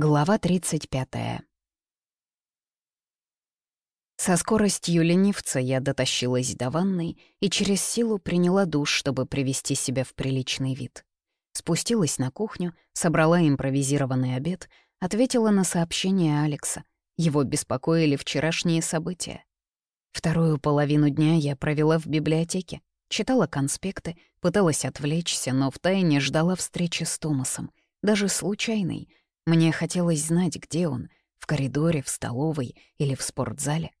Глава 35. Со скоростью ленивца я дотащилась до ванной и через силу приняла душ, чтобы привести себя в приличный вид. Спустилась на кухню, собрала импровизированный обед, ответила на сообщение Алекса. Его беспокоили вчерашние события. Вторую половину дня я провела в библиотеке, читала конспекты, пыталась отвлечься, но втайне ждала встречи с Томасом, даже случайной — мне хотелось знать, где он — в коридоре, в столовой или в спортзале.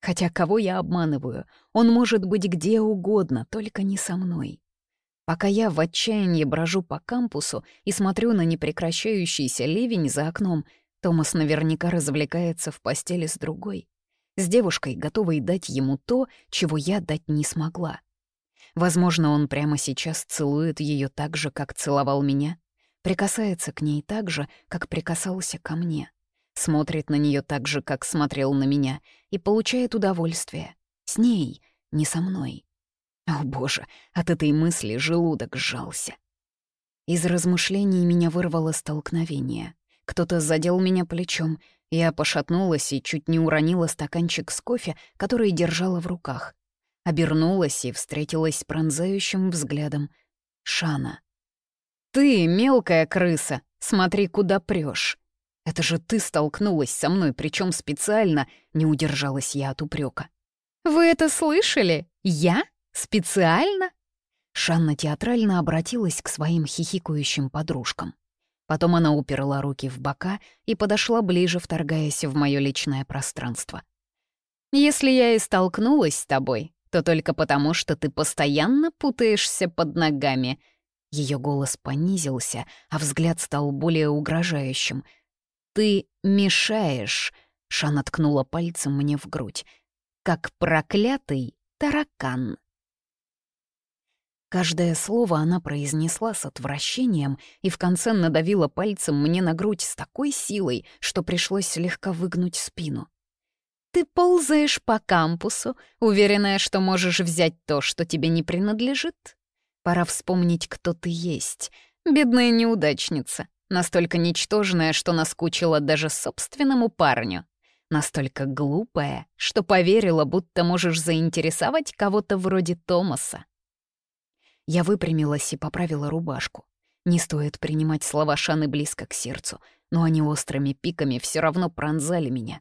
Хотя кого я обманываю? Он может быть где угодно, только не со мной. Пока я в отчаянии брожу по кампусу и смотрю на непрекращающийся ливень за окном, Томас наверняка развлекается в постели с другой. С девушкой, готовой дать ему то, чего я дать не смогла. Возможно, он прямо сейчас целует ее так же, как целовал меня прикасается к ней так же, как прикасался ко мне, смотрит на нее так же, как смотрел на меня, и получает удовольствие. С ней, не со мной. О боже, от этой мысли желудок сжался. Из размышлений меня вырвало столкновение. Кто-то задел меня плечом, я пошатнулась и чуть не уронила стаканчик с кофе, который держала в руках. Обернулась и встретилась с пронзающим взглядом. Шана. «Ты, мелкая крыса, смотри, куда прешь. Это же ты столкнулась со мной, причем специально, не удержалась я от упрека. «Вы это слышали? Я? Специально?» Шанна театрально обратилась к своим хихикающим подружкам. Потом она уперла руки в бока и подошла ближе, вторгаясь в мое личное пространство. «Если я и столкнулась с тобой, то только потому, что ты постоянно путаешься под ногами», ее голос понизился, а взгляд стал более угрожающим. «Ты мешаешь», — Шана ткнула пальцем мне в грудь, «как проклятый таракан». Каждое слово она произнесла с отвращением и в конце надавила пальцем мне на грудь с такой силой, что пришлось слегка выгнуть спину. «Ты ползаешь по кампусу, уверенная, что можешь взять то, что тебе не принадлежит?» Пора вспомнить, кто ты есть. Бедная неудачница. Настолько ничтожная, что наскучила даже собственному парню. Настолько глупая, что поверила, будто можешь заинтересовать кого-то вроде Томаса. Я выпрямилась и поправила рубашку. Не стоит принимать слова Шаны близко к сердцу, но они острыми пиками все равно пронзали меня.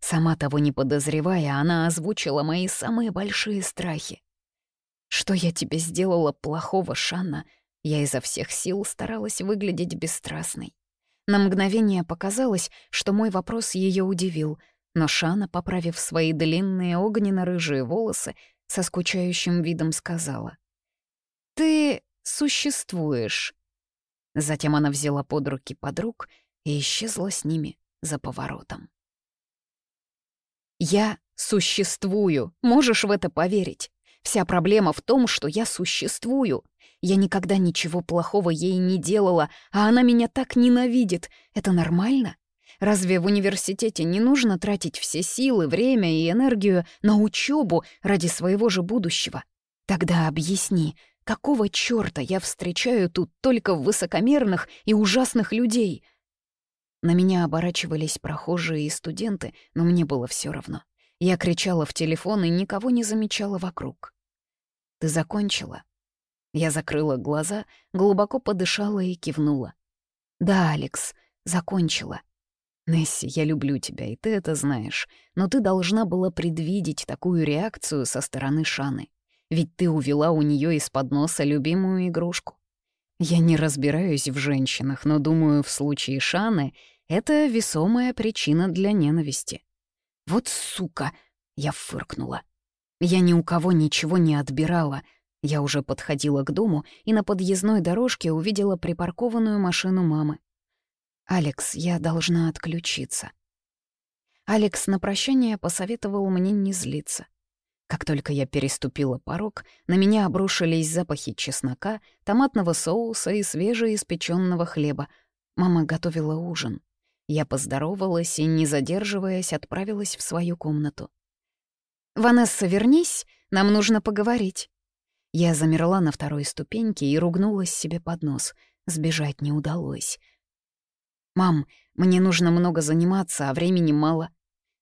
Сама того не подозревая, она озвучила мои самые большие страхи. «Что я тебе сделала плохого, Шанна?» Я изо всех сил старалась выглядеть бесстрастной. На мгновение показалось, что мой вопрос ее удивил, но Шана, поправив свои длинные огненно-рыжие волосы, со скучающим видом сказала. «Ты существуешь». Затем она взяла под руки подруг и исчезла с ними за поворотом. «Я существую, можешь в это поверить? Вся проблема в том, что я существую. Я никогда ничего плохого ей не делала, а она меня так ненавидит. Это нормально? Разве в университете не нужно тратить все силы, время и энергию на учебу ради своего же будущего? Тогда объясни, какого чёрта я встречаю тут только высокомерных и ужасных людей? На меня оборачивались прохожие и студенты, но мне было все равно. Я кричала в телефон и никого не замечала вокруг. «Ты закончила?» Я закрыла глаза, глубоко подышала и кивнула. «Да, Алекс, закончила. Несси, я люблю тебя, и ты это знаешь, но ты должна была предвидеть такую реакцию со стороны Шаны. Ведь ты увела у нее из-под носа любимую игрушку. Я не разбираюсь в женщинах, но думаю, в случае Шаны это весомая причина для ненависти. «Вот сука!» — я фыркнула. Я ни у кого ничего не отбирала. Я уже подходила к дому и на подъездной дорожке увидела припаркованную машину мамы. «Алекс, я должна отключиться». Алекс на прощание посоветовал мне не злиться. Как только я переступила порог, на меня обрушились запахи чеснока, томатного соуса и свежеиспеченного хлеба. Мама готовила ужин. Я поздоровалась и, не задерживаясь, отправилась в свою комнату. «Ванесса, вернись, нам нужно поговорить». Я замерла на второй ступеньке и ругнулась себе под нос. Сбежать не удалось. «Мам, мне нужно много заниматься, а времени мало».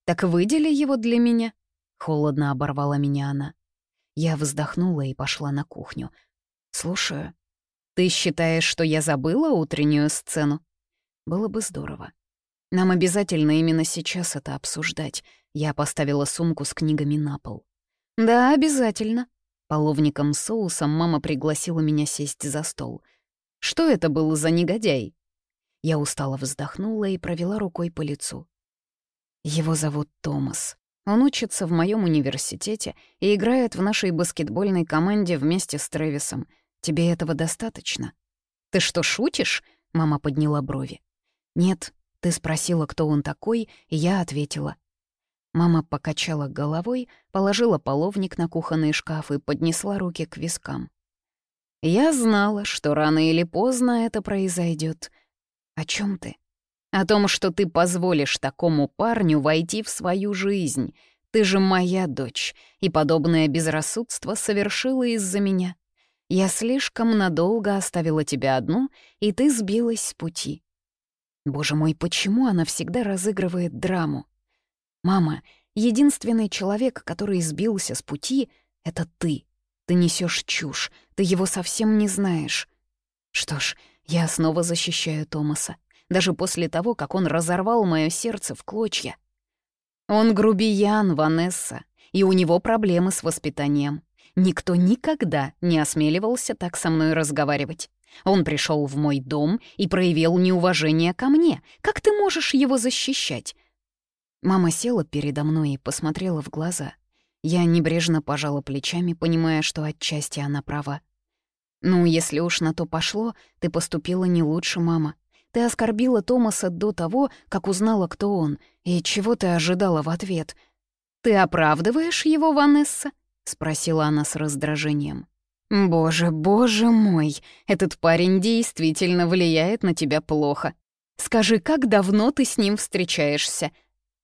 «Так выдели его для меня?» — холодно оборвала меня она. Я вздохнула и пошла на кухню. «Слушаю. Ты считаешь, что я забыла утреннюю сцену?» Было бы здорово. Нам обязательно именно сейчас это обсуждать. Я поставила сумку с книгами на пол. «Да, обязательно». Половником соусом мама пригласила меня сесть за стол. «Что это был за негодяй?» Я устало вздохнула и провела рукой по лицу. Его зовут Томас. Он учится в моем университете и играет в нашей баскетбольной команде вместе с Трэвисом. Тебе этого достаточно? Ты что, шутишь? Мама подняла брови. Нет, ты спросила, кто он такой, и я ответила. Мама покачала головой, положила половник на кухонный шкаф и поднесла руки к вискам. Я знала, что рано или поздно это произойдет. О чем ты? О том, что ты позволишь такому парню войти в свою жизнь. Ты же моя дочь, и подобное безрассудство совершило из-за меня. Я слишком надолго оставила тебя одну, и ты сбилась с пути. Боже мой, почему она всегда разыгрывает драму? Мама, единственный человек, который сбился с пути, — это ты. Ты несешь чушь, ты его совсем не знаешь. Что ж, я снова защищаю Томаса даже после того, как он разорвал мое сердце в клочья. Он грубиян, Ванесса, и у него проблемы с воспитанием. Никто никогда не осмеливался так со мной разговаривать. Он пришел в мой дом и проявил неуважение ко мне. Как ты можешь его защищать? Мама села передо мной и посмотрела в глаза. Я небрежно пожала плечами, понимая, что отчасти она права. «Ну, если уж на то пошло, ты поступила не лучше, мама. Ты оскорбила Томаса до того, как узнала, кто он, и чего ты ожидала в ответ. «Ты оправдываешь его, Ванесса?» — спросила она с раздражением. «Боже, боже мой, этот парень действительно влияет на тебя плохо. Скажи, как давно ты с ним встречаешься?»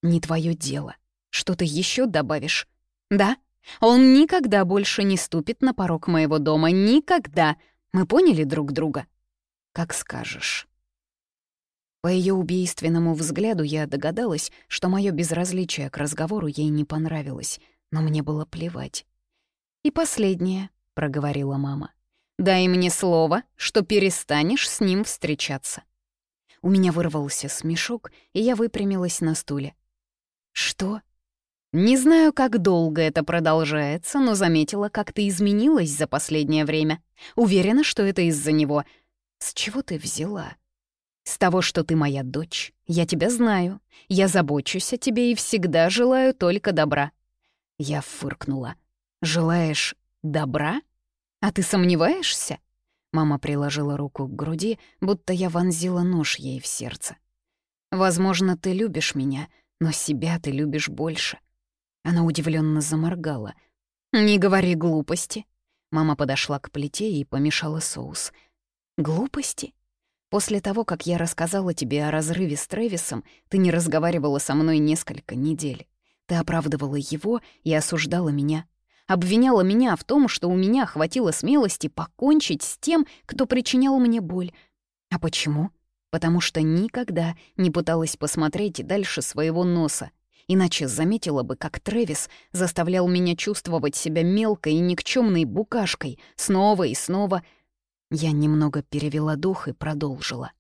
«Не твое дело. Что ты еще добавишь?» «Да? Он никогда больше не ступит на порог моего дома. Никогда. Мы поняли друг друга?» «Как скажешь». По ее убийственному взгляду я догадалась, что мое безразличие к разговору ей не понравилось, но мне было плевать. «И последнее», — проговорила мама. «Дай мне слово, что перестанешь с ним встречаться». У меня вырвался смешок, и я выпрямилась на стуле. «Что?» «Не знаю, как долго это продолжается, но заметила, как ты изменилась за последнее время. Уверена, что это из-за него. С чего ты взяла?» С того, что ты моя дочь, я тебя знаю. Я забочусь о тебе и всегда желаю только добра». Я фыркнула. «Желаешь добра? А ты сомневаешься?» Мама приложила руку к груди, будто я вонзила нож ей в сердце. «Возможно, ты любишь меня, но себя ты любишь больше». Она удивленно заморгала. «Не говори глупости». Мама подошла к плите и помешала соус. «Глупости? После того, как я рассказала тебе о разрыве с Трэвисом, ты не разговаривала со мной несколько недель. Ты оправдывала его и осуждала меня. Обвиняла меня в том, что у меня хватило смелости покончить с тем, кто причинял мне боль. А почему? Потому что никогда не пыталась посмотреть дальше своего носа. Иначе заметила бы, как Трэвис заставлял меня чувствовать себя мелкой и никчемной букашкой снова и снова — я немного перевела дух и продолжила.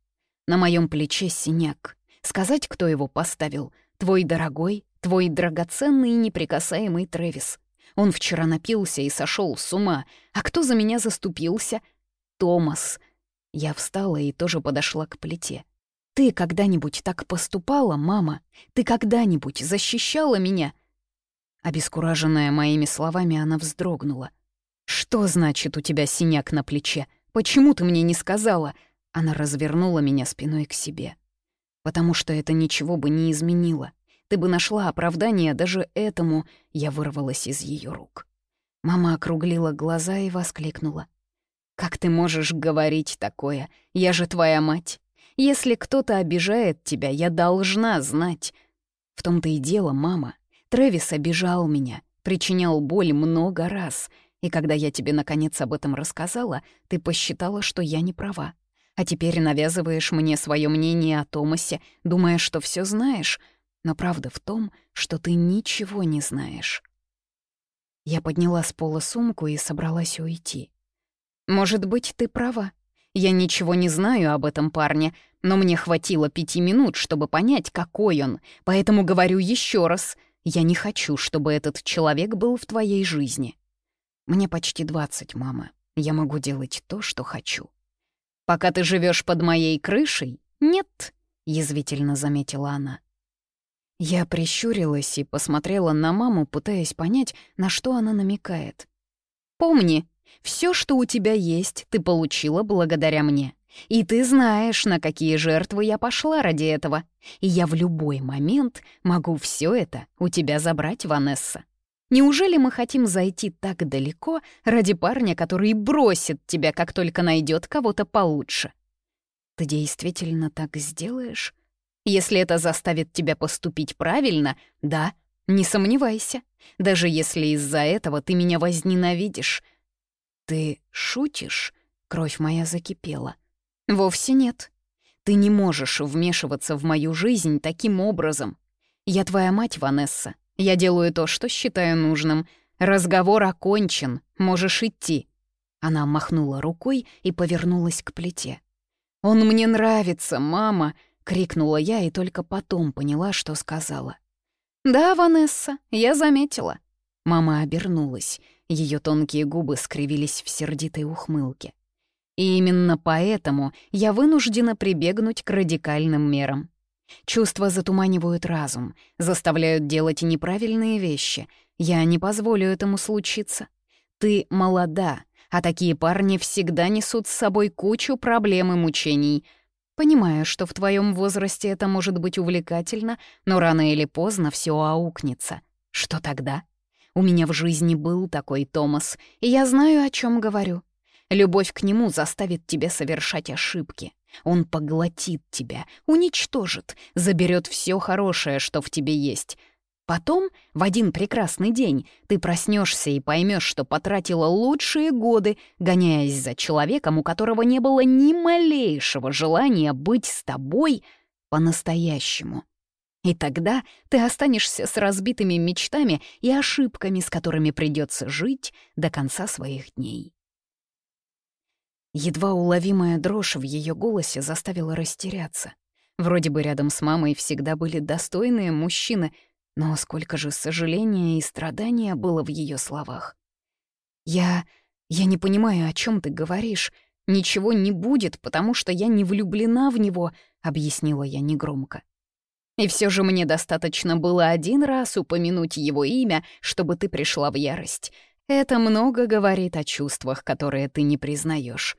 На моем плече синяк. Сказать, кто его поставил? Твой дорогой, твой драгоценный и неприкасаемый Трэвис. Он вчера напился и сошел с ума. А кто за меня заступился? Томас. Я встала и тоже подошла к плите. Ты когда-нибудь так поступала, мама? Ты когда-нибудь защищала меня? Обескураженная моими словами, она вздрогнула. «Что значит у тебя синяк на плече?» Почему ты мне не сказала?» Она развернула меня спиной к себе. «Потому что это ничего бы не изменило. Ты бы нашла оправдание даже этому», — я вырвалась из ее рук. Мама округлила глаза и воскликнула. «Как ты можешь говорить такое? Я же твоя мать. Если кто-то обижает тебя, я должна знать». В том-то и дело, мама. Трэвис обижал меня, причинял боль много раз — и когда я тебе наконец об этом рассказала, ты посчитала, что я не права. А теперь навязываешь мне свое мнение о Томасе, думая, что все знаешь, но правда в том, что ты ничего не знаешь. Я подняла с пола сумку и собралась уйти. «Может быть, ты права. Я ничего не знаю об этом парне, но мне хватило пяти минут, чтобы понять, какой он, поэтому говорю еще раз. Я не хочу, чтобы этот человек был в твоей жизни. Мне почти двадцать, мама. Я могу делать то, что хочу. Пока ты живешь под моей крышей? Нет, язвительно заметила она. Я прищурилась и посмотрела на маму, пытаясь понять, на что она намекает. «Помни, все, что у тебя есть, ты получила благодаря мне. И ты знаешь, на какие жертвы я пошла ради этого. И я в любой момент могу все это у тебя забрать, Ванесса. Неужели мы хотим зайти так далеко ради парня, который бросит тебя, как только найдет кого-то получше? Ты действительно так сделаешь? Если это заставит тебя поступить правильно, да, не сомневайся. Даже если из-за этого ты меня возненавидишь. Ты шутишь? Кровь моя закипела. Вовсе нет. Ты не можешь вмешиваться в мою жизнь таким образом. Я твоя мать, Ванесса. Я делаю то, что считаю нужным. Разговор окончен, можешь идти. Она махнула рукой и повернулась к плите. «Он мне нравится, мама!» — крикнула я и только потом поняла, что сказала. «Да, Ванесса, я заметила». Мама обернулась. Ее тонкие губы скривились в сердитой ухмылке. И именно поэтому я вынуждена прибегнуть к радикальным мерам. Чувства затуманивают разум, заставляют делать неправильные вещи. Я не позволю этому случиться. Ты молода, а такие парни всегда несут с собой кучу проблем и мучений. Понимаю, что в твоем возрасте это может быть увлекательно, но рано или поздно все аукнется. Что тогда? У меня в жизни был такой Томас, и я знаю, о чем говорю. Любовь к нему заставит тебя совершать ошибки. Он поглотит тебя, уничтожит, заберет все хорошее, что в тебе есть. Потом, в один прекрасный день, ты проснешься и поймешь, что потратила лучшие годы, гоняясь за человеком, у которого не было ни малейшего желания быть с тобой по-настоящему. И тогда ты останешься с разбитыми мечтами и ошибками, с которыми придется жить до конца своих дней. Едва уловимая дрожь в ее голосе заставила растеряться. Вроде бы рядом с мамой всегда были достойные мужчины, но сколько же сожаления и страдания было в ее словах. «Я... я не понимаю, о чем ты говоришь. Ничего не будет, потому что я не влюблена в него», — объяснила я негромко. «И все же мне достаточно было один раз упомянуть его имя, чтобы ты пришла в ярость. Это много говорит о чувствах, которые ты не признаешь.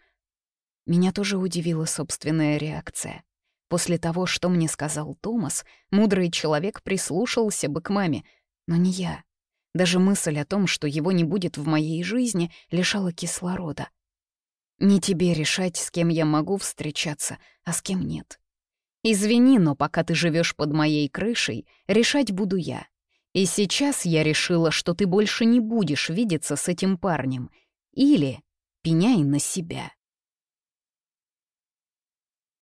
Меня тоже удивила собственная реакция. После того, что мне сказал Томас, мудрый человек прислушался бы к маме, но не я. Даже мысль о том, что его не будет в моей жизни, лишала кислорода. Не тебе решать, с кем я могу встречаться, а с кем нет. Извини, но пока ты живешь под моей крышей, решать буду я. И сейчас я решила, что ты больше не будешь видеться с этим парнем. Или пеняй на себя.